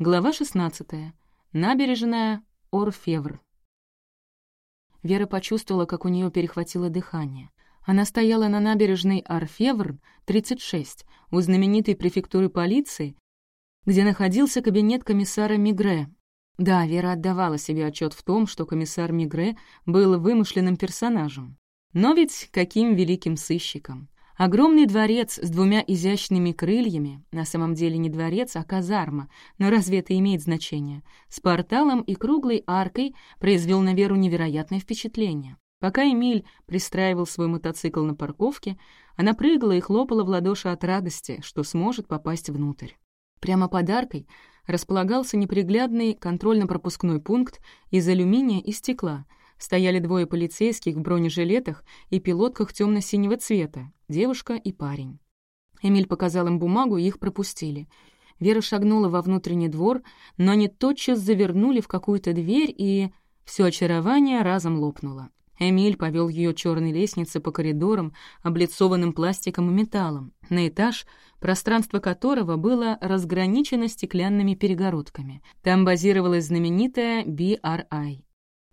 Глава 16. Набережная Орфевр. Вера почувствовала, как у нее перехватило дыхание. Она стояла на набережной Орфевр, 36, у знаменитой префектуры полиции, где находился кабинет комиссара Мигре. Да, Вера отдавала себе отчет в том, что комиссар Мигре был вымышленным персонажем. Но ведь каким великим сыщиком! Огромный дворец с двумя изящными крыльями, на самом деле не дворец, а казарма, но разве это имеет значение, с порталом и круглой аркой произвел на Веру невероятное впечатление. Пока Эмиль пристраивал свой мотоцикл на парковке, она прыгала и хлопала в ладоши от радости, что сможет попасть внутрь. Прямо под аркой располагался неприглядный контрольно-пропускной пункт из алюминия и стекла — стояли двое полицейских в бронежилетах и пилотках темно синего цвета, девушка и парень. Эмиль показал им бумагу, и их пропустили. Вера шагнула во внутренний двор, но они тотчас завернули в какую-то дверь, и все очарование разом лопнуло. Эмиль повел ее черной лестницей по коридорам, облицованным пластиком и металлом, на этаж, пространство которого было разграничено стеклянными перегородками. Там базировалась знаменитая BRI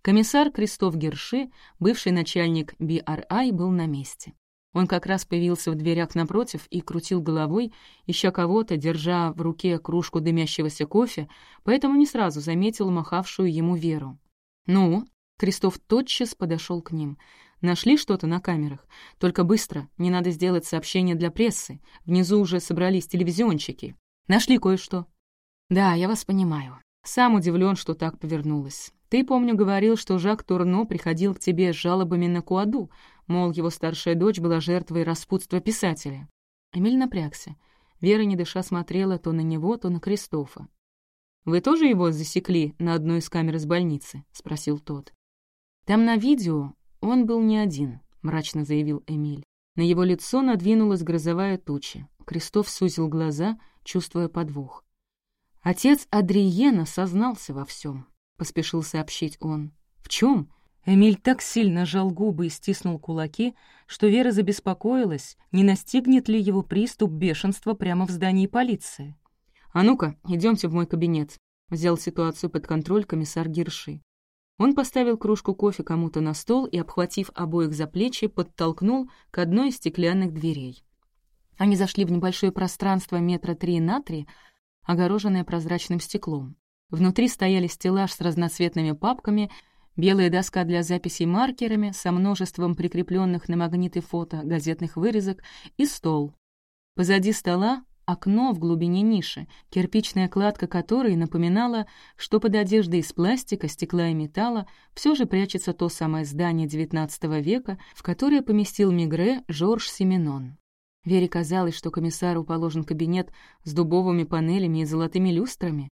Комиссар Кристоф Герши, бывший начальник BRI, был на месте. Он как раз появился в дверях напротив и крутил головой, ища кого-то, держа в руке кружку дымящегося кофе, поэтому не сразу заметил махавшую ему Веру. «Ну?» — Кристоф тотчас подошел к ним. «Нашли что-то на камерах? Только быстро, не надо сделать сообщение для прессы. Внизу уже собрались телевизионщики. Нашли кое-что». «Да, я вас понимаю. Сам удивлен, что так повернулось. Ты, помню, говорил, что Жак Турно приходил к тебе с жалобами на Куаду, мол, его старшая дочь была жертвой распутства писателя. Эмиль напрягся. Вера, не дыша, смотрела то на него, то на Кристофа. «Вы тоже его засекли на одной из камер из больницы?» — спросил тот. «Там на видео он был не один», — мрачно заявил Эмиль. На его лицо надвинулась грозовая туча. Кристоф сузил глаза, чувствуя подвох. Отец Адриена сознался во всем поспешил сообщить он. «В чем? Эмиль так сильно жал губы и стиснул кулаки, что Вера забеспокоилась, не настигнет ли его приступ бешенства прямо в здании полиции. «А ну-ка, идемте в мой кабинет», — взял ситуацию под контроль комиссар Гирши. Он поставил кружку кофе кому-то на стол и, обхватив обоих за плечи, подтолкнул к одной из стеклянных дверей. Они зашли в небольшое пространство метра три на три, огороженное прозрачным стеклом. Внутри стояли стеллаж с разноцветными папками, белая доска для записей маркерами со множеством прикрепленных на магниты фото, газетных вырезок и стол. Позади стола окно в глубине ниши, кирпичная кладка которой напоминала, что под одеждой из пластика, стекла и металла все же прячется то самое здание XIX века, в которое поместил Мигре Жорж Семенон. Вере казалось, что комиссару положен кабинет с дубовыми панелями и золотыми люстрами,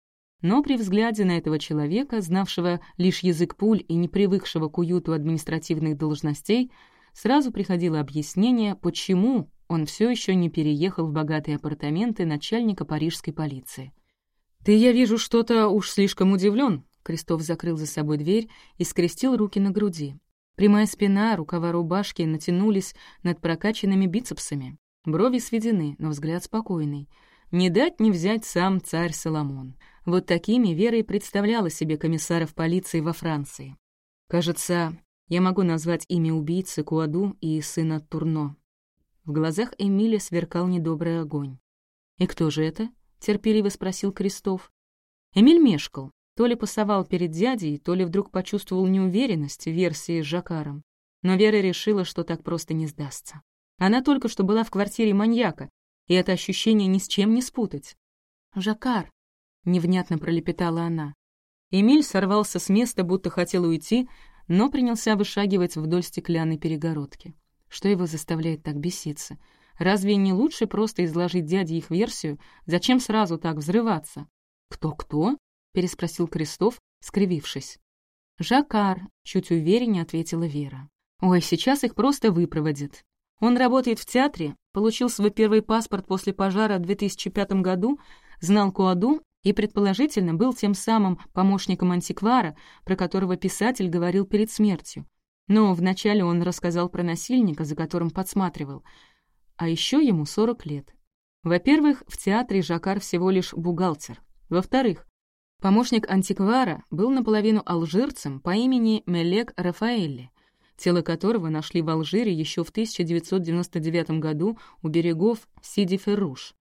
но при взгляде на этого человека, знавшего лишь язык пуль и не привыкшего к уюту административных должностей, сразу приходило объяснение, почему он все еще не переехал в богатые апартаменты начальника парижской полиции. «Ты, я вижу, что-то уж слишком удивлен. Крестов закрыл за собой дверь и скрестил руки на груди. Прямая спина, рукава рубашки натянулись над прокачанными бицепсами. Брови сведены, но взгляд спокойный. Не дать не взять сам царь Соломон. Вот такими Вера и представляла себе комиссаров полиции во Франции. Кажется, я могу назвать имя убийцы Куаду и сына Турно. В глазах Эмиля сверкал недобрый огонь. «И кто же это?» — терпеливо спросил Крестов. Эмиль мешкал, то ли пасовал перед дядей, то ли вдруг почувствовал неуверенность в версии с Жакаром. Но Вера решила, что так просто не сдастся. Она только что была в квартире маньяка, и это ощущение ни с чем не спутать. «Жакар», — невнятно пролепетала она. Эмиль сорвался с места, будто хотел уйти, но принялся вышагивать вдоль стеклянной перегородки. Что его заставляет так беситься? Разве не лучше просто изложить дяде их версию? Зачем сразу так взрываться? «Кто-кто?» — переспросил Крестов, скривившись. «Жакар», — чуть увереннее ответила Вера. «Ой, сейчас их просто выпроводят. Он работает в театре, получил свой первый паспорт после пожара в 2005 году, знал Куаду и, предположительно, был тем самым помощником антиквара, про которого писатель говорил перед смертью. Но вначале он рассказал про насильника, за которым подсматривал. А еще ему 40 лет. Во-первых, в театре Жакар всего лишь бухгалтер. Во-вторых, Помощник антиквара был наполовину алжирцем по имени Мелек Рафаэлли, тело которого нашли в Алжире еще в 1999 году у берегов Сиди-Ферруш,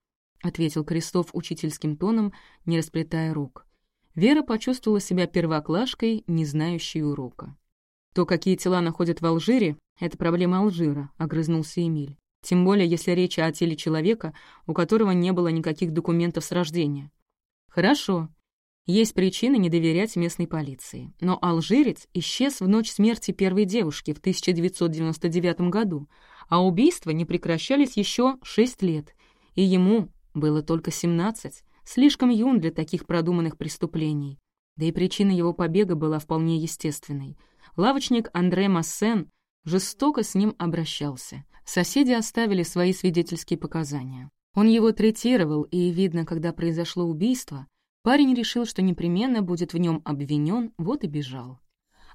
ответил Крестов учительским тоном, не расплетая рук. Вера почувствовала себя первоклашкой, не знающей урока. «То, какие тела находят в Алжире, — это проблема Алжира», — огрызнулся Эмиль. «Тем более, если речь о теле человека, у которого не было никаких документов с рождения». «Хорошо. Есть причины не доверять местной полиции. Но алжирец исчез в ночь смерти первой девушки в 1999 году, а убийства не прекращались еще шесть лет, и ему было только 17, слишком юн для таких продуманных преступлений. Да и причина его побега была вполне естественной. Лавочник Андре Массен жестоко с ним обращался. Соседи оставили свои свидетельские показания. Он его третировал, и, видно, когда произошло убийство, Парень решил, что непременно будет в нем обвинен, вот и бежал.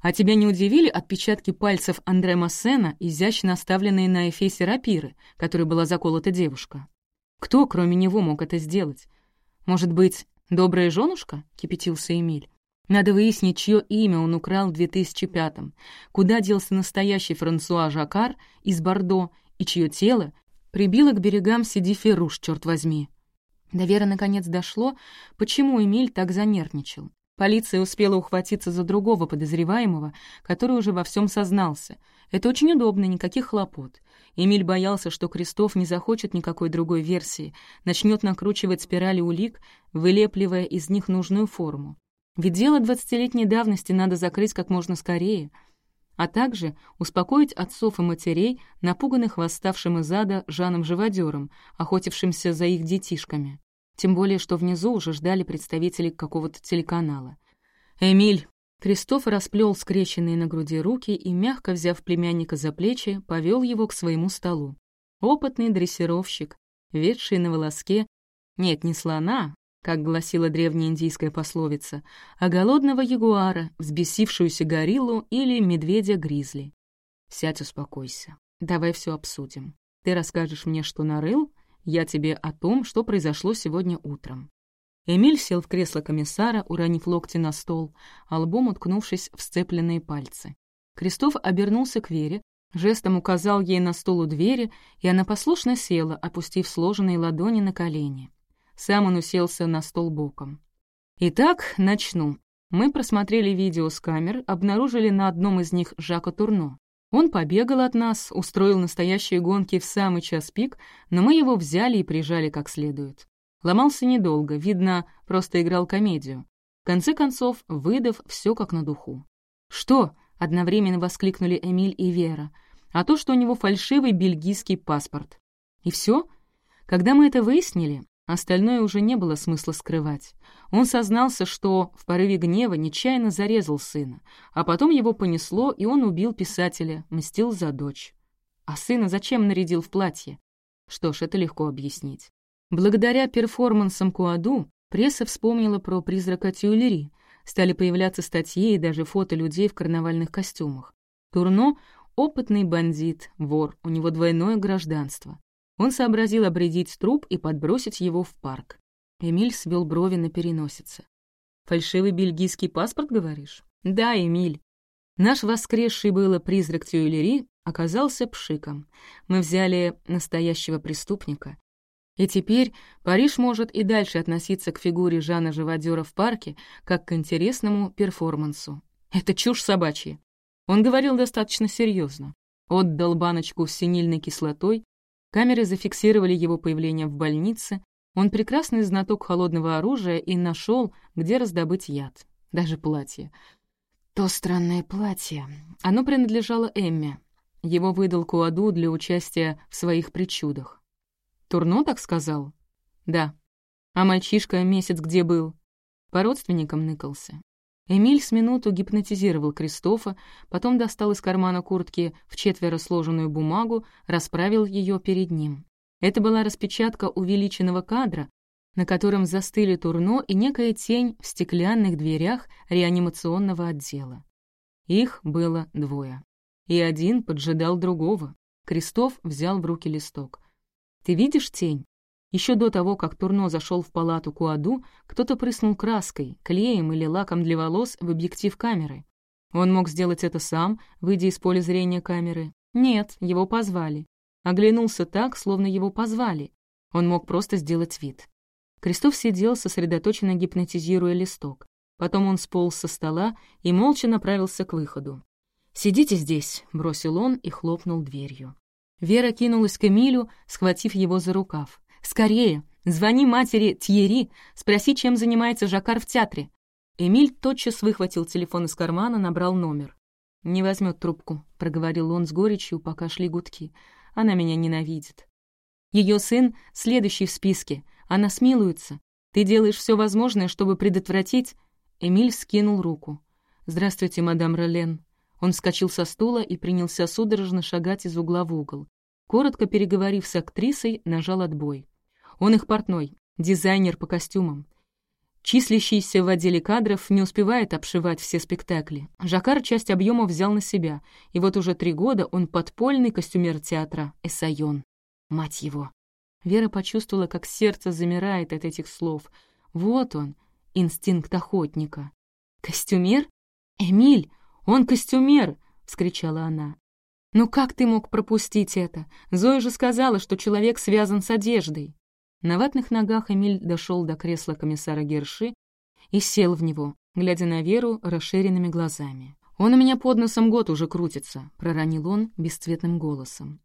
А тебя не удивили отпечатки пальцев Андре Массена, изящно оставленные на эфесе рапиры, которой была заколота девушка? Кто, кроме него, мог это сделать? Может быть, добрая женушка? — кипятился Эмиль. Надо выяснить, чье имя он украл в 2005-м, куда делся настоящий Франсуа Жакар из Бордо и чье тело прибило к берегам Сиди Феруш, черт возьми. До Веры наконец дошло, почему Эмиль так занервничал. Полиция успела ухватиться за другого подозреваемого, который уже во всем сознался. Это очень удобно, никаких хлопот. Эмиль боялся, что Крестов не захочет никакой другой версии, начнет накручивать спирали улик, вылепливая из них нужную форму. Ведь дело двадцатилетней давности надо закрыть как можно скорее, а также успокоить отцов и матерей, напуганных восставшим из ада Жаном-живодером, охотившимся за их детишками. Тем более, что внизу уже ждали представители какого-то телеканала. «Эмиль!» Кристоф расплел скрещенные на груди руки и, мягко взяв племянника за плечи, повел его к своему столу. Опытный дрессировщик, ведший на волоске, нет, не слона, как гласила древняя индийская пословица, а голодного ягуара, взбесившуюся гориллу или медведя-гризли. «Сядь, успокойся. Давай все обсудим. Ты расскажешь мне, что нарыл, я тебе о том, что произошло сегодня утром». Эмиль сел в кресло комиссара, уронив локти на стол, албом уткнувшись в сцепленные пальцы. Крестов обернулся к Вере, жестом указал ей на стол у двери, и она послушно села, опустив сложенные ладони на колени. Сам он уселся на стол боком. «Итак, начну. Мы просмотрели видео с камер, обнаружили на одном из них Жака Турно. Он побегал от нас, устроил настоящие гонки в самый час пик, но мы его взяли и прижали как следует. Ломался недолго, видно, просто играл комедию. В конце концов, выдав все как на духу. «Что?» — одновременно воскликнули Эмиль и Вера. «А то, что у него фальшивый бельгийский паспорт». «И все?» Когда мы это выяснили, Остальное уже не было смысла скрывать. Он сознался, что в порыве гнева нечаянно зарезал сына, а потом его понесло, и он убил писателя, мстил за дочь. А сына зачем нарядил в платье? Что ж, это легко объяснить. Благодаря перформансам Куаду пресса вспомнила про призрака Тюлери, стали появляться статьи и даже фото людей в карнавальных костюмах. Турно — опытный бандит, вор, у него двойное гражданство. Он сообразил обредить труп и подбросить его в парк. Эмиль свел брови на переносице. «Фальшивый бельгийский паспорт, говоришь?» «Да, Эмиль. Наш воскресший было призрак Тюэлери оказался пшиком. Мы взяли настоящего преступника. И теперь Париж может и дальше относиться к фигуре Жана Живодера в парке как к интересному перформансу. Это чушь собачья. Он говорил достаточно серьезно. Отдал баночку с синильной кислотой, Камеры зафиксировали его появление в больнице. Он прекрасный знаток холодного оружия и нашел, где раздобыть яд. Даже платье. То странное платье. Оно принадлежало Эмме. Его выдал Куаду для участия в своих причудах. Турно так сказал? Да. А мальчишка месяц где был? По родственникам ныкался. Эмиль с минуту гипнотизировал Кристофа, потом достал из кармана куртки в четверо сложенную бумагу, расправил ее перед ним. Это была распечатка увеличенного кадра, на котором застыли Турно и некая тень в стеклянных дверях реанимационного отдела. Их было двое. И один поджидал другого. Крестов взял в руки листок. «Ты видишь тень?» Еще до того, как Турно зашел в палату Куаду, кто-то прыснул краской, клеем или лаком для волос в объектив камеры. Он мог сделать это сам, выйдя из поля зрения камеры. Нет, его позвали. Оглянулся так, словно его позвали. Он мог просто сделать вид. Крестов сидел, сосредоточенно гипнотизируя листок. Потом он сполз со стола и молча направился к выходу. «Сидите здесь», — бросил он и хлопнул дверью. Вера кинулась к Эмилю, схватив его за рукав. «Скорее! Звони матери Тьери, спроси, чем занимается Жакар в театре». Эмиль тотчас выхватил телефон из кармана, набрал номер. «Не возьмет трубку», — проговорил он с горечью, пока шли гудки. «Она меня ненавидит». Ее сын следующий в списке. Она смилуется. Ты делаешь все возможное, чтобы предотвратить...» Эмиль скинул руку. «Здравствуйте, мадам Ролен». Он вскочил со стула и принялся судорожно шагать из угла в угол. Коротко переговорив с актрисой, нажал отбой. Он их портной, дизайнер по костюмам. Числящийся в отделе кадров не успевает обшивать все спектакли. Жакар часть объема взял на себя, и вот уже три года он подпольный костюмер театра «Эссайон». Мать его! Вера почувствовала, как сердце замирает от этих слов. Вот он, инстинкт охотника. «Костюмер? Эмиль, он костюмер!» — вскричала она. «Ну как ты мог пропустить это? Зоя же сказала, что человек связан с одеждой». На ватных ногах Эмиль дошел до кресла комиссара Герши и сел в него, глядя на Веру расширенными глазами. «Он у меня под носом год уже крутится», — проронил он бесцветным голосом.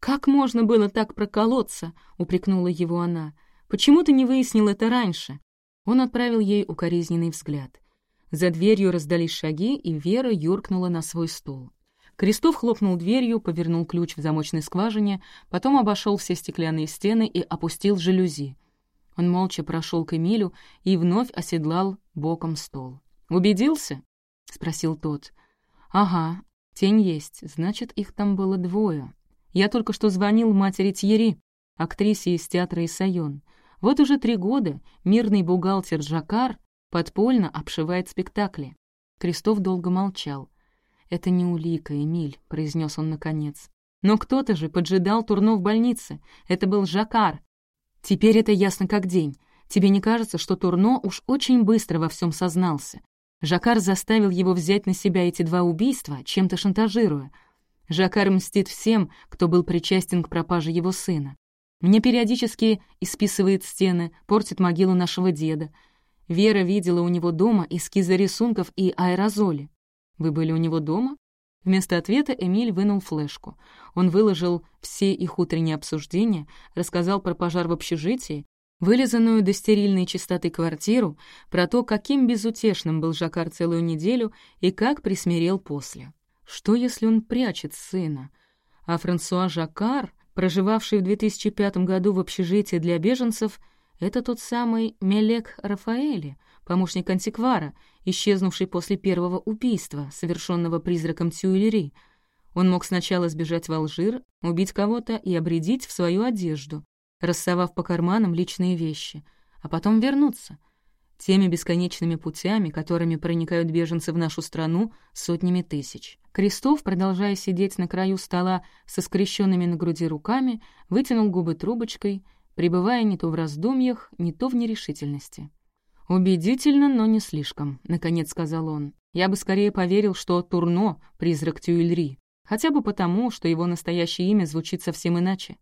«Как можно было так проколоться?» — упрекнула его она. «Почему ты не выяснил это раньше?» Он отправил ей укоризненный взгляд. За дверью раздались шаги, и Вера юркнула на свой стол. Крестов хлопнул дверью, повернул ключ в замочной скважине, потом обошел все стеклянные стены и опустил жалюзи. Он молча прошел к Эмилю и вновь оседлал боком стол. «Убедился?» — спросил тот. «Ага, тень есть, значит, их там было двое. Я только что звонил матери Тьери, актрисе из театра Исайон. Вот уже три года мирный бухгалтер Жакар подпольно обшивает спектакли. Крестов долго молчал. «Это не улика, Эмиль», — произнес он наконец. «Но кто-то же поджидал Турно в больнице. Это был Жакар. Теперь это ясно как день. Тебе не кажется, что Турно уж очень быстро во всем сознался? Жакар заставил его взять на себя эти два убийства, чем-то шантажируя. Жакар мстит всем, кто был причастен к пропаже его сына. Мне периодически исписывает стены, портит могилу нашего деда. Вера видела у него дома эскизы рисунков и аэрозоли. Вы были у него дома? Вместо ответа Эмиль вынул флешку. Он выложил все их утренние обсуждения, рассказал про пожар в общежитии, вылизанную до стерильной чистоты квартиру, про то, каким безутешным был Жакар целую неделю и как присмирел после. Что, если он прячет сына? А Франсуа Жакар, проживавший в 2005 году в общежитии для беженцев, это тот самый Мелек Рафаэли, помощник антиквара, исчезнувший после первого убийства, совершенного призраком Тюильри. Он мог сначала сбежать в Алжир, убить кого-то и обредить в свою одежду, рассовав по карманам личные вещи, а потом вернуться. Теми бесконечными путями, которыми проникают беженцы в нашу страну сотнями тысяч. Крестов, продолжая сидеть на краю стола со скрещенными на груди руками, вытянул губы трубочкой — пребывая не то в раздумьях, не то в нерешительности. «Убедительно, но не слишком», — наконец сказал он. «Я бы скорее поверил, что Турно — призрак Тюильри, хотя бы потому, что его настоящее имя звучит совсем иначе.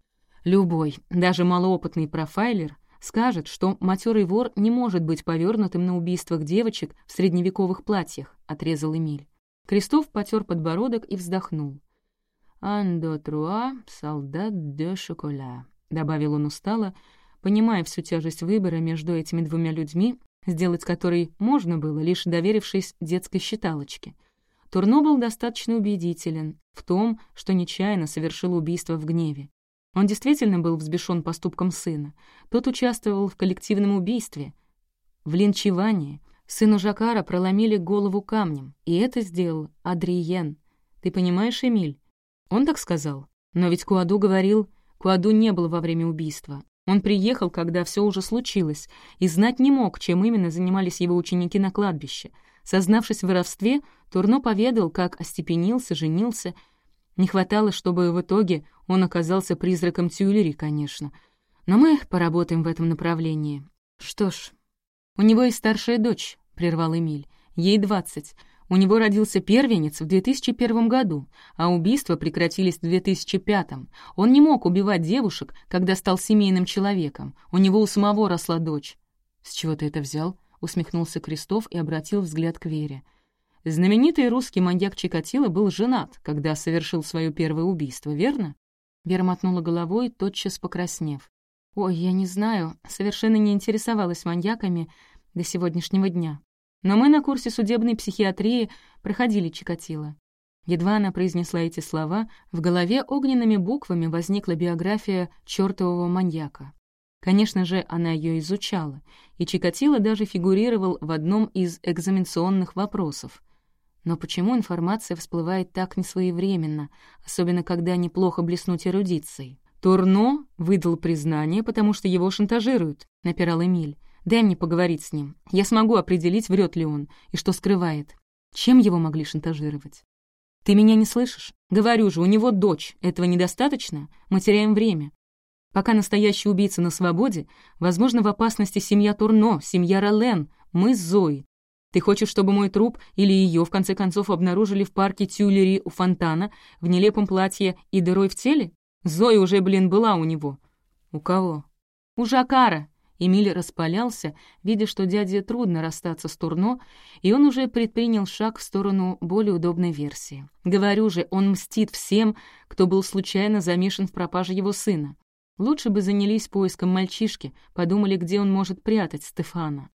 Любой, даже малоопытный профайлер, скажет, что матерый вор не может быть повернутым на убийствах девочек в средневековых платьях», — отрезал Эмиль. Крестов потер подбородок и вздохнул. «Андо труа, солдат де шоколя», добавил он устало, понимая всю тяжесть выбора между этими двумя людьми, сделать который можно было, лишь доверившись детской считалочке. Турно был достаточно убедителен в том, что нечаянно совершил убийство в гневе. Он действительно был взбешен поступком сына. Тот участвовал в коллективном убийстве. В линчевании сыну Жакара проломили голову камнем, и это сделал Адриен. Ты понимаешь, Эмиль? Он так сказал. Но ведь Куаду говорил, Куаду не было во время убийства. Он приехал, когда все уже случилось, и знать не мог, чем именно занимались его ученики на кладбище. Сознавшись в воровстве, Турно поведал, как остепенился, женился. Не хватало, чтобы в итоге он оказался призраком Тюлери, конечно. Но мы поработаем в этом направлении. Что ж, у него есть старшая дочь, — прервал Эмиль. Ей двадцать. У него родился первенец в 2001 году, а убийства прекратились в 2005. Он не мог убивать девушек, когда стал семейным человеком. У него у самого росла дочь. «С чего ты это взял?» — усмехнулся Крестов и обратил взгляд к Вере. Знаменитый русский маньяк Чикатило был женат, когда совершил свое первое убийство, верно? Вера мотнула головой, тотчас покраснев. «Ой, я не знаю, совершенно не интересовалась маньяками до сегодняшнего дня. Но мы на курсе судебной психиатрии проходили Чикатило». Едва она произнесла эти слова, в голове огненными буквами возникла биография чертового маньяка. Конечно же, она ее изучала, и Чикатило даже фигурировал в одном из экзаменационных вопросов. Но почему информация всплывает так несвоевременно, особенно когда неплохо блеснуть эрудицией? «Турно выдал признание, потому что его шантажируют», — напирал Эмиль. «Дай мне поговорить с ним. Я смогу определить, врет ли он и что скрывает. Чем его могли шантажировать?» «Ты меня не слышишь? Говорю же, у него дочь. Этого недостаточно? Мы теряем время. Пока настоящий убийца на свободе, возможно, в опасности семья Турно, семья Ролен, мы с Зоей. Ты хочешь, чтобы мой труп или ее в конце концов, обнаружили в парке Тюлери у фонтана в нелепом платье и дырой в теле? Зоя уже, блин, была у него. У кого? У Жакара. Эмиль распалялся, видя, что дяде трудно расстаться с Турно, и он уже предпринял шаг в сторону более удобной версии. Говорю же, он мстит всем, кто был случайно замешан в пропаже его сына. Лучше бы занялись поиском мальчишки, подумали, где он может прятать Стефана.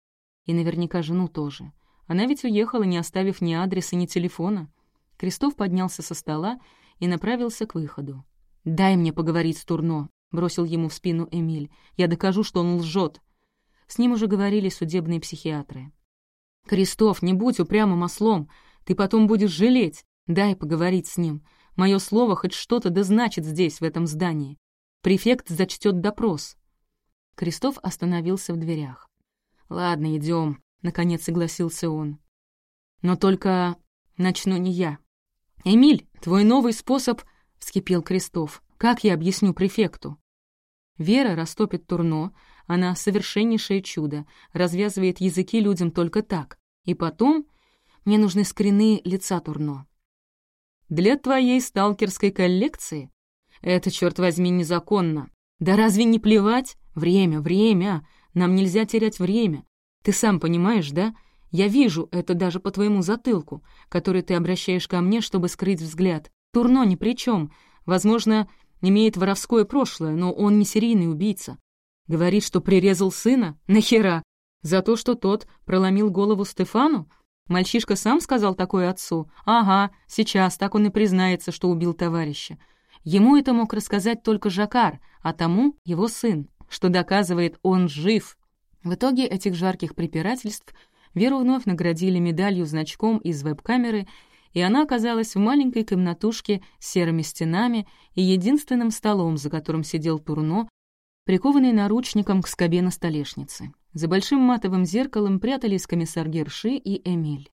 И наверняка жену тоже. Она ведь уехала, не оставив ни адреса, ни телефона. Крестов поднялся со стола и направился к выходу. «Дай мне поговорить с Турно», — бросил ему в спину Эмиль. «Я докажу, что он лжет». С ним уже говорили судебные психиатры. «Крестов, не будь упрямым ослом. Ты потом будешь жалеть. Дай поговорить с ним. Мое слово хоть что-то да значит здесь, в этом здании. Префект зачтет допрос». Крестов остановился в дверях. «Ладно, идем, наконец согласился он. «Но только начну не я». «Эмиль, твой новый способ...» — вскипел Крестов. «Как я объясню префекту?» Вера растопит турно, она совершеннейшее чудо, развязывает языки людям только так. И потом мне нужны скрины лица турно. «Для твоей сталкерской коллекции?» «Это, черт возьми, незаконно». «Да разве не плевать? Время, время. Нам нельзя терять время. Ты сам понимаешь, да? Я вижу это даже по твоему затылку, который ты обращаешь ко мне, чтобы скрыть взгляд. Турно ни при чем. Возможно, имеет воровское прошлое, но он не серийный убийца. Говорит, что прирезал сына? Нахера? За то, что тот проломил голову Стефану? Мальчишка сам сказал такое отцу? Ага, сейчас так он и признается, что убил товарища. Ему это мог рассказать только Жакар, а тому — его сын, что доказывает, он жив, в итоге этих жарких препирательств Веру вновь наградили медалью-значком из веб-камеры, и она оказалась в маленькой комнатушке с серыми стенами и единственным столом, за которым сидел Турно, прикованный наручником к скобе на столешнице. За большим матовым зеркалом прятались комиссар Герши и Эмиль.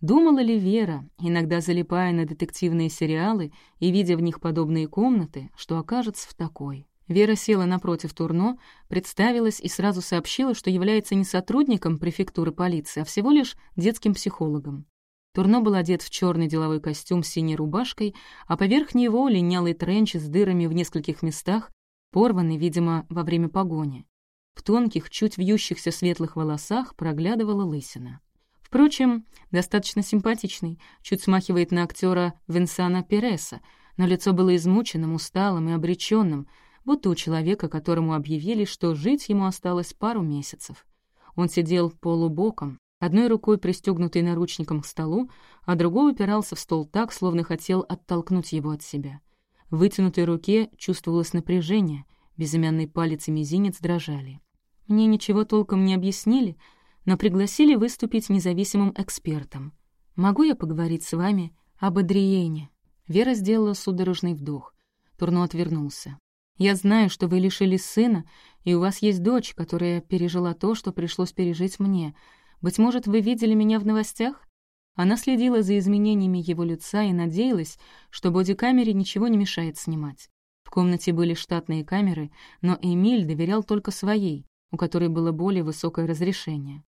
Думала ли Вера, иногда залипая на детективные сериалы и видя в них подобные комнаты, что окажется в такой? Вера села напротив Турно, представилась и сразу сообщила, что является не сотрудником префектуры полиции, а всего лишь детским психологом. Турно был одет в черный деловой костюм с синей рубашкой, а поверх него линялый тренч с дырами в нескольких местах, порванный, видимо, во время погони. В тонких, чуть вьющихся светлых волосах проглядывала лысина. Впрочем, достаточно симпатичный, чуть смахивает на актера Винсана Переса, но лицо было измученным, усталым и обреченным, будто у человека, которому объявили, что жить ему осталось пару месяцев. Он сидел полубоком, одной рукой пристегнутой наручником к столу, а другой упирался в стол так, словно хотел оттолкнуть его от себя. В вытянутой руке чувствовалось напряжение, безымянный палец и мизинец дрожали. Мне ничего толком не объяснили, но пригласили выступить независимым экспертом. «Могу я поговорить с вами об Адриене?» Вера сделала судорожный вдох. Турно отвернулся. Я знаю, что вы лишились сына, и у вас есть дочь, которая пережила то, что пришлось пережить мне. Быть может, вы видели меня в новостях?» Она следила за изменениями его лица и надеялась, что бодикамере ничего не мешает снимать. В комнате были штатные камеры, но Эмиль доверял только своей, у которой было более высокое разрешение.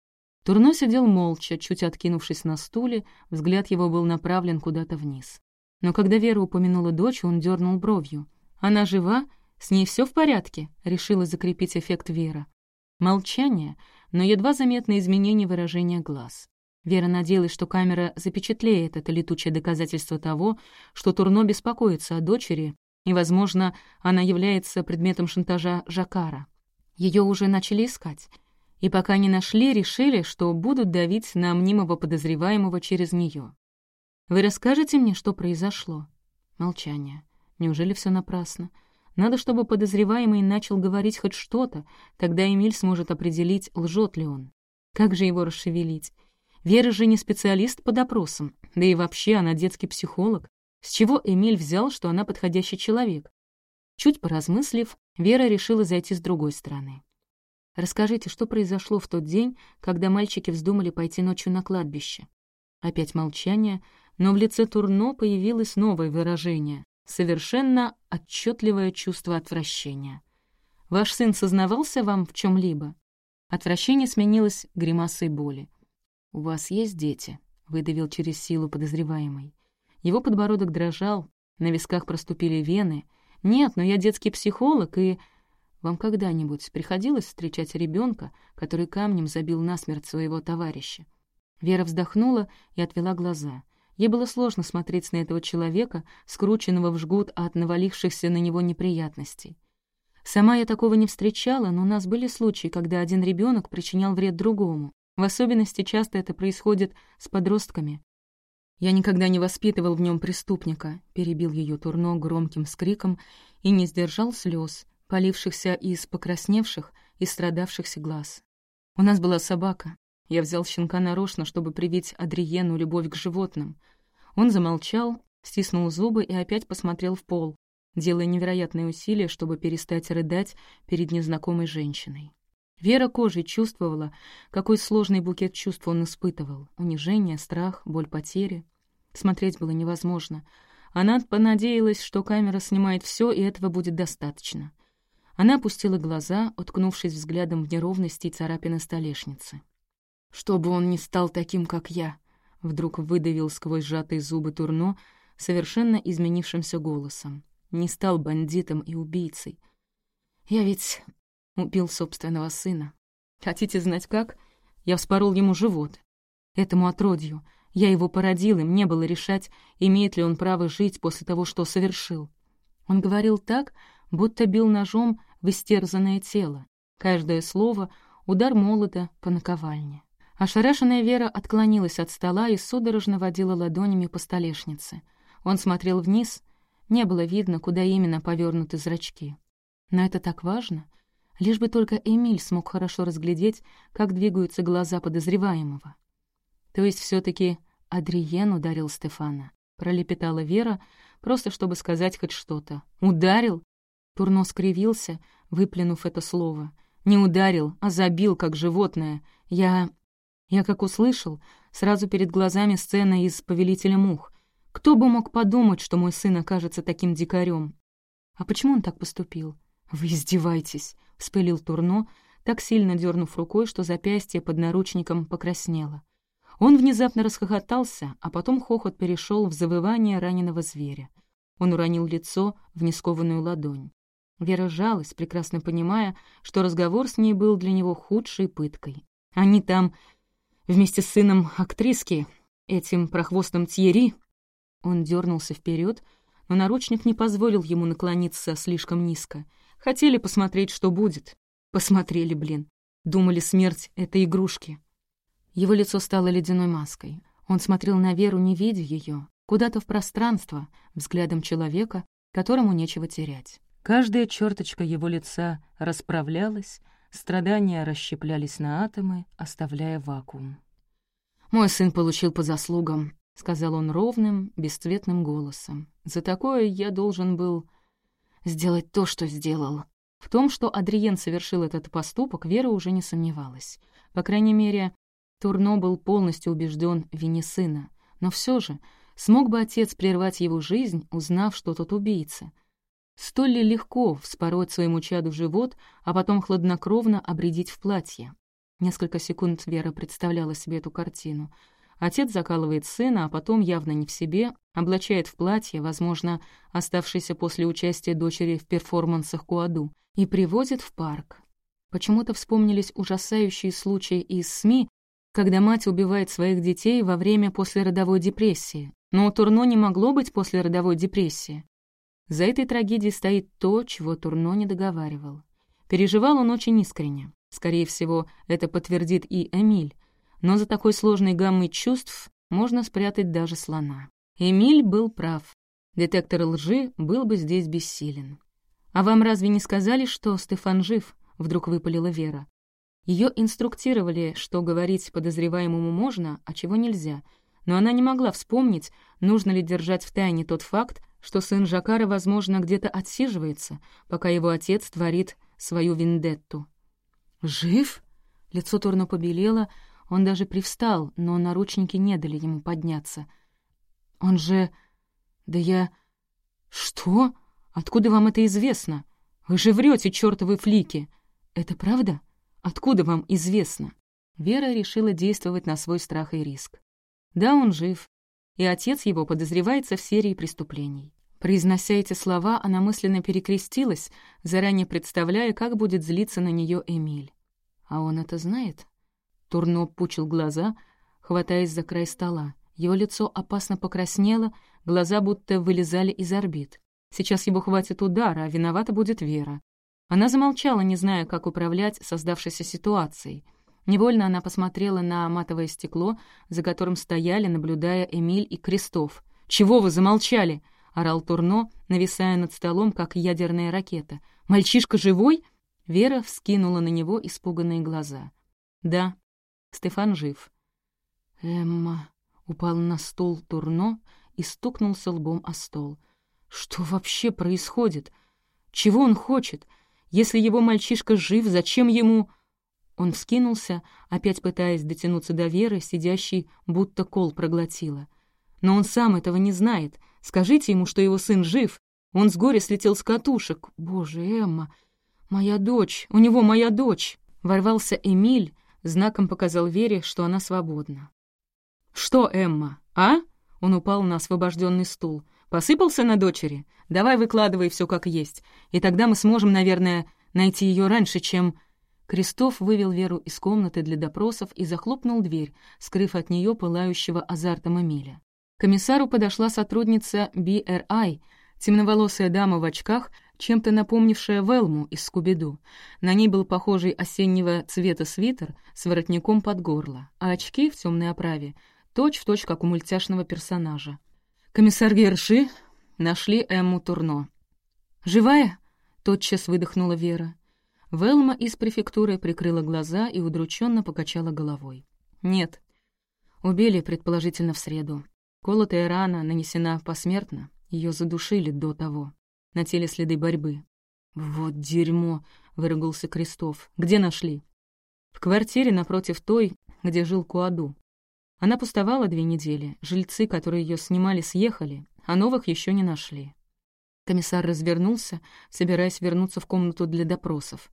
Турно сидел молча, чуть откинувшись на стуле, взгляд его был направлен куда-то вниз. Но когда Вера упомянула дочь, он дернул бровью. «Она жива? С ней все в порядке?» — решила закрепить эффект Вера. Молчание, но едва заметное изменение выражения глаз. Вера надеялась, что камера запечатлеет это летучее доказательство того, что Турно беспокоится о дочери, и, возможно, она является предметом шантажа Жакара. Ее уже начали искать, и пока не нашли, решили, что будут давить на мнимого подозреваемого через нее. «Вы расскажете мне, что произошло?» Молчание. Неужели все напрасно? Надо, чтобы подозреваемый начал говорить хоть что-то, тогда Эмиль сможет определить, лжет ли он. Как же его расшевелить? Вера же не специалист по допросам, да и вообще она детский психолог. С чего Эмиль взял, что она подходящий человек? Чуть поразмыслив, Вера решила зайти с другой стороны. «Расскажите, что произошло в тот день, когда мальчики вздумали пойти ночью на кладбище?» Опять молчание, но в лице Турно появилось новое выражение, совершенно отчетливое чувство отвращения. «Ваш сын сознавался вам в чем либо Отвращение сменилось гримасой боли. «У вас есть дети?» — выдавил через силу подозреваемый. Его подбородок дрожал, на висках проступили вены. «Нет, но я детский психолог, и...» «Вам когда-нибудь приходилось встречать ребенка, который камнем забил насмерть своего товарища?» Вера вздохнула и отвела глаза. Ей было сложно смотреть на этого человека, скрученного в жгут от навалившихся на него неприятностей. Сама я такого не встречала, но у нас были случаи, когда один ребенок причинял вред другому. В особенности часто это происходит с подростками. «Я никогда не воспитывал в нем преступника», — перебил ее Турно громким скриком и не сдержал слез, полившихся из покрасневших и страдавшихся глаз. «У нас была собака. Я взял щенка нарочно, чтобы привить Адриену любовь к животным. Он замолчал, стиснул зубы и опять посмотрел в пол, делая невероятные усилия, чтобы перестать рыдать перед незнакомой женщиной. Вера кожей чувствовала, какой сложный букет чувств он испытывал. Унижение, страх, боль потери. Смотреть было невозможно. Она понадеялась, что камера снимает все, и этого будет достаточно. Она опустила глаза, уткнувшись взглядом в неровности и царапины столешницы. «Чтобы он не стал таким, как я», — вдруг выдавил сквозь сжатые зубы Турно совершенно изменившимся голосом. «Не стал бандитом и убийцей. Я ведь Убил собственного сына. Хотите знать как? Я вспорол ему живот. Этому отродью. Я его породил, и мне было решать, имеет ли он право жить после того, что совершил. Он говорил так, будто бил ножом в истерзанное тело. Каждое слово — удар молота по наковальне. Ошарашенная Вера отклонилась от стола и судорожно водила ладонями по столешнице. Он смотрел вниз, не было видно, куда именно повернуты зрачки. Но это так важно — лишь бы только Эмиль смог хорошо разглядеть, как двигаются глаза подозреваемого. То есть все таки Адриен ударил Стефана. Пролепетала Вера, просто чтобы сказать хоть что-то. «Ударил?» Турно скривился, выплюнув это слово. «Не ударил, а забил, как животное. Я...» Я, как услышал, сразу перед глазами сцена из «Повелителя мух». Кто бы мог подумать, что мой сын окажется таким дикарем? А почему он так поступил? Вы издеваетесь. — вспылил Турно, так сильно дернув рукой, что запястье под наручником покраснело. Он внезапно расхохотался, а потом хохот перешел в завывание раненого зверя. Он уронил лицо в нескованную ладонь. Вера жалась, прекрасно понимая, что разговор с ней был для него худшей пыткой. Они там вместе с сыном актриски, этим прохвостом Тьерри. Он дернулся вперед, но наручник не позволил ему наклониться слишком низко — Хотели посмотреть, что будет. Посмотрели, блин. Думали, смерть — это игрушки. Его лицо стало ледяной маской. Он смотрел на Веру, не видя ее, куда-то в пространство, взглядом человека, которому нечего терять. Каждая черточка его лица расправлялась, страдания расщеплялись на атомы, оставляя вакуум. «Мой сын получил по заслугам», — сказал он ровным, бесцветным голосом. «За такое я должен был сделать то, что сделал. В том, что Адриен совершил этот поступок, Вера уже не сомневалась. По крайней мере, Турно был полностью убежден в вине сына. Но все же, смог бы отец прервать его жизнь, узнав, что тот убийца? Столь ли легко вспороть своему чаду живот, а потом хладнокровно обредить в платье? Несколько секунд Вера представляла себе эту картину. Отец закалывает сына, а потом, явно не в себе, облачает в платье, возможно, оставшееся после участия дочери в перформансах Куаду, и привозит в парк. Почему-то вспомнились ужасающие случаи из СМИ, когда мать убивает своих детей во время послеродовой депрессии. Но Турно не могло быть послеродовой депрессии. За этой трагедией стоит то, чего Турно не договаривал. Переживал он очень искренне. Скорее всего, это подтвердит и Эмиль. Но за такой сложной гаммой чувств можно спрятать даже слона. Эмиль был прав. Детектор лжи был бы здесь бессилен. «А вам разве не сказали, что Стефан жив?» — вдруг выпалила Вера. Ее инструктировали, что говорить подозреваемому можно, а чего нельзя, но она не могла вспомнить, нужно ли держать в тайне тот факт, что сын Жакара, возможно, где-то отсиживается, пока его отец творит свою вендетту. «Жив?» Лицо Торно побелело, он даже привстал, но наручники не дали ему подняться. «Он же... Да я... Что? Откуда вам это известно? Вы же врете, чертовы флики! Это правда? Откуда вам известно?» Вера решила действовать на свой страх и риск. Да, он жив, и отец его подозревается в серии преступлений. Произнося эти слова, она мысленно перекрестилась, заранее представляя, как будет злиться на нее Эмиль. А он это знает? Турно пучил глаза, хватаясь за край стола. Его лицо опасно покраснело, глаза будто вылезали из орбит. Сейчас его хватит удара, а виновата будет Вера. Она замолчала, не зная, как управлять создавшейся ситуацией. Невольно она посмотрела на матовое стекло, за которым стояли, наблюдая Эмиль и Крестов. «Чего вы замолчали?» — орал Турно, нависая над столом, как ядерная ракета. «Мальчишка живой?» Вера вскинула на него испуганные глаза. «Да, Стефан жив». «Эмма...» — упал на стол Турно и стукнулся лбом о стол. «Что вообще происходит? Чего он хочет? Если его мальчишка жив, зачем ему...» Он вскинулся, опять пытаясь дотянуться до Веры, сидящей, будто кол проглотила. Но он сам этого не знает. Скажите ему, что его сын жив. Он с горя слетел с катушек. Боже, Эмма, моя дочь, у него моя дочь. Ворвался Эмиль, знаком показал Вере, что она свободна. «Что, Эмма, а?» Он упал на освобожденный стул. «Посыпался на дочери? Давай выкладывай все как есть, и тогда мы сможем, наверное, найти ее раньше, чем...» Крестов вывел Веру из комнаты для допросов и захлопнул дверь, скрыв от нее пылающего азартом Эмиля. К комиссару подошла сотрудница BRI, темноволосая дама в очках, чем-то напомнившая Велму из Скубиду. На ней был похожий осеннего цвета свитер с воротником под горло, а очки в темной оправе, точь-в-точь, точь, как у мультяшного персонажа. «Комиссар Герши нашли Эмму Турно». «Живая?» — тотчас выдохнула Вера. Велма из префектуры прикрыла глаза и удрученно покачала головой. «Нет. Убили, предположительно, в среду. Колотая рана нанесена посмертно, ее задушили до того. На теле следы борьбы». «Вот дерьмо!» — выругался Крестов. «Где нашли?» «В квартире напротив той, где жил Куаду. Она пустовала две недели, жильцы, которые ее снимали, съехали, а новых еще не нашли». Комиссар развернулся, собираясь вернуться в комнату для допросов.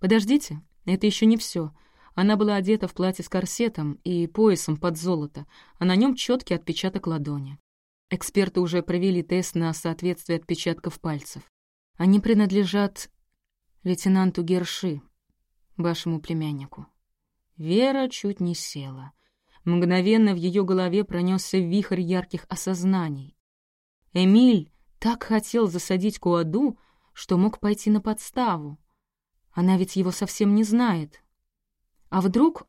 «Подождите, это еще не все. Она была одета в платье с корсетом и поясом под золото, а на нем четкий отпечаток ладони. Эксперты уже провели тест на соответствие отпечатков пальцев. Они принадлежат лейтенанту Герши, вашему племяннику. Вера чуть не села. Мгновенно в ее голове пронесся вихрь ярких осознаний. Эмиль так хотел засадить Куаду, что мог пойти на подставу. Она ведь его совсем не знает. А вдруг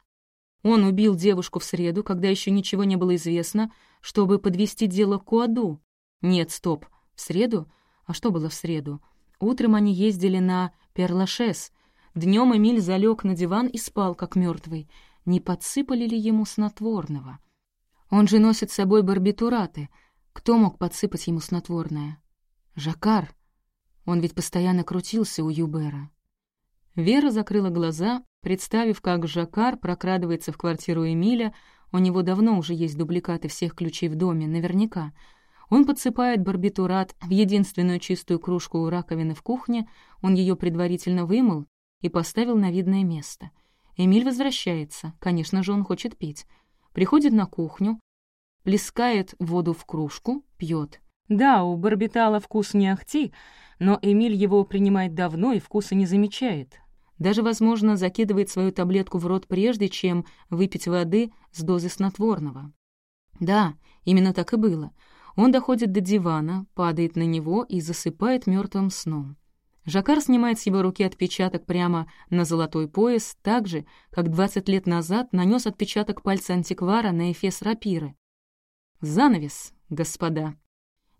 он убил девушку в среду, когда еще ничего не было известно, чтобы подвести дело к Куаду? Нет, стоп. В среду? А что было в среду? Утром они ездили на Перлашес. Днем Эмиль залег на диван и спал, как мертвый. Не подсыпали ли ему снотворного? Он же носит с собой барбитураты. Кто мог подсыпать ему снотворное? Жакар. Он ведь постоянно крутился у Юбера. Вера закрыла глаза, представив, как Жакар прокрадывается в квартиру Эмиля, у него давно уже есть дубликаты всех ключей в доме, наверняка. Он подсыпает барбитурат в единственную чистую кружку у раковины в кухне, он ее предварительно вымыл и поставил на видное место. Эмиль возвращается, конечно же, он хочет пить. Приходит на кухню, плескает воду в кружку, пьет. Да, у барбитала вкус не ахти, но Эмиль его принимает давно и вкуса не замечает. Даже, возможно, закидывает свою таблетку в рот прежде, чем выпить воды с дозы снотворного. Да, именно так и было. Он доходит до дивана, падает на него и засыпает мертвым сном. Жакар снимает с его руки отпечаток прямо на золотой пояс, так же, как 20 лет назад нанес отпечаток пальца антиквара на эфес рапиры. «Занавес, господа».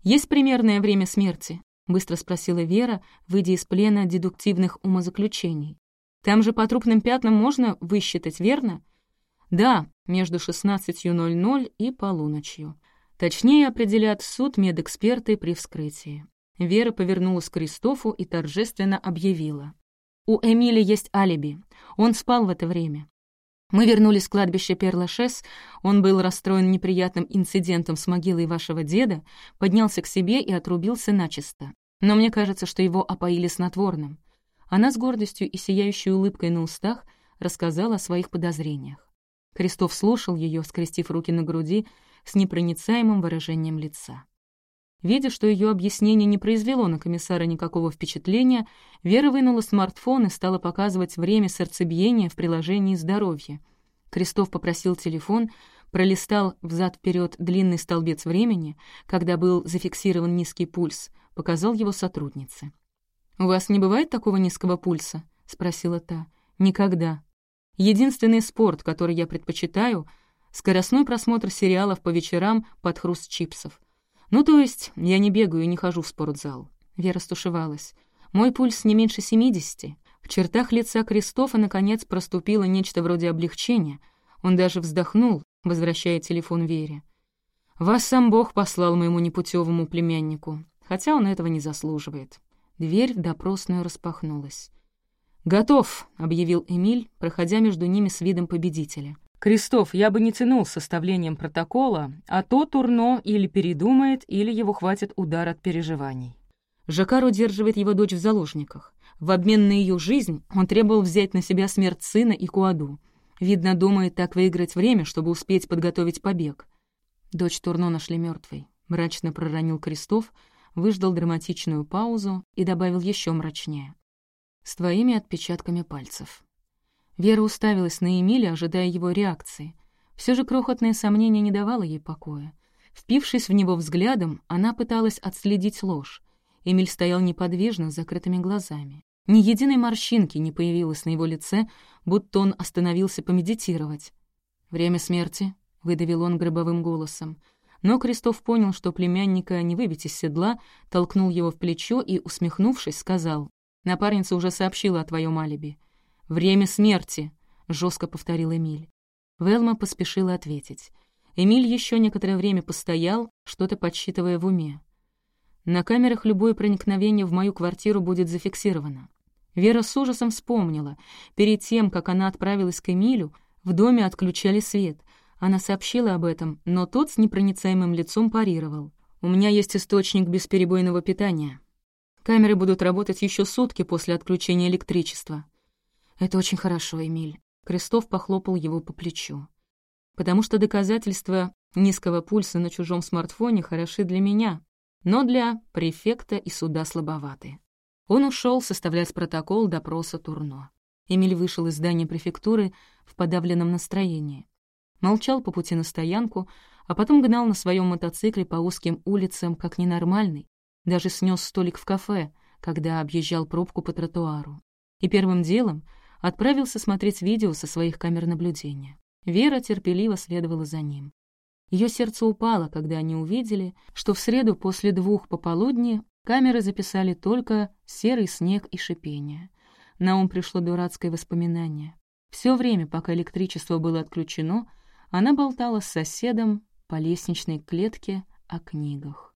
«Есть примерное время смерти?» — быстро спросила Вера, выйдя из плена дедуктивных умозаключений. «Там же по трупным пятнам можно высчитать, верно?» «Да, между 16.00 и полуночью. Точнее определят суд медэксперты при вскрытии. Вера повернулась к Кристофу и торжественно объявила. «У Эмили есть алиби. Он спал в это время. Мы вернулись с кладбища Перлашес, он был расстроен неприятным инцидентом с могилой вашего деда, поднялся к себе и отрубился начисто. Но мне кажется, что его опоили снотворным. Она с гордостью и сияющей улыбкой на устах рассказала о своих подозрениях. Крестов слушал ее, скрестив руки на груди, с непроницаемым выражением лица. Видя, что ее объяснение не произвело на комиссара никакого впечатления, Вера вынула смартфон и стала показывать время сердцебиения в приложении «Здоровье». Крестов попросил телефон, пролистал взад вперед длинный столбец времени, когда был зафиксирован низкий пульс, показал его сотруднице. «У вас не бывает такого низкого пульса?» — спросила та. «Никогда. Единственный спорт, который я предпочитаю — скоростной просмотр сериалов по вечерам под хруст чипсов. «Ну, то есть, я не бегаю и не хожу в спортзал». Вера стушевалась. «Мой пульс не меньше семидесяти». В чертах лица Кристофа, наконец, проступило нечто вроде облегчения. Он даже вздохнул, возвращая телефон Вере. «Вас сам Бог послал моему непутевому племяннику, хотя он этого не заслуживает». Дверь в допросную распахнулась. «Готов», — объявил Эмиль, проходя между ними с видом победителя. Крестов, я бы не тянул с составлением протокола, а то Турно или передумает, или его хватит удар от переживаний. Жакар удерживает его дочь в заложниках. В обмен на ее жизнь он требовал взять на себя смерть сына и Куаду. Видно, думает так выиграть время, чтобы успеть подготовить побег. Дочь Турно нашли мертвой. Мрачно проронил Крестов, выждал драматичную паузу и добавил еще мрачнее. С твоими отпечатками пальцев. Вера уставилась на Эмиля, ожидая его реакции. Все же крохотное сомнение не давало ей покоя. Впившись в него взглядом, она пыталась отследить ложь. Эмиль стоял неподвижно, с закрытыми глазами. Ни единой морщинки не появилось на его лице, будто он остановился помедитировать. «Время смерти», — выдавил он гробовым голосом. Но Крестов понял, что племянника не выбить из седла, толкнул его в плечо и, усмехнувшись, сказал, «Напарница уже сообщила о твоем алиби. «Время смерти», — жестко повторил Эмиль. Велма поспешила ответить. Эмиль еще некоторое время постоял, что-то подсчитывая в уме. На камерах любое проникновение в мою квартиру будет зафиксировано. Вера с ужасом вспомнила. Перед тем, как она отправилась к Эмилю, в доме отключали свет. Она сообщила об этом, но тот с непроницаемым лицом парировал. «У меня есть источник бесперебойного питания. Камеры будут работать еще сутки после отключения электричества. «Это очень хорошо, Эмиль». Крестов похлопал его по плечу. «Потому что доказательства низкого пульса на чужом смартфоне хороши для меня, но для префекта и суда слабоваты». Он ушел составлять протокол допроса Турно. Эмиль вышел из здания префектуры в подавленном настроении. Молчал по пути на стоянку, а потом гнал на своем мотоцикле по узким улицам как ненормальный. Даже снес столик в кафе, когда объезжал пробку по тротуару. И первым делом отправился смотреть видео со своих камер наблюдения. Вера терпеливо следовала за ним. Ее сердце упало, когда они увидели, что в среду после двух пополудни камеры записали только серый снег и шипение. На ум пришло дурацкое воспоминание. Все время, пока электричество было отключено, она болтала с соседом по лестничной клетке о книгах.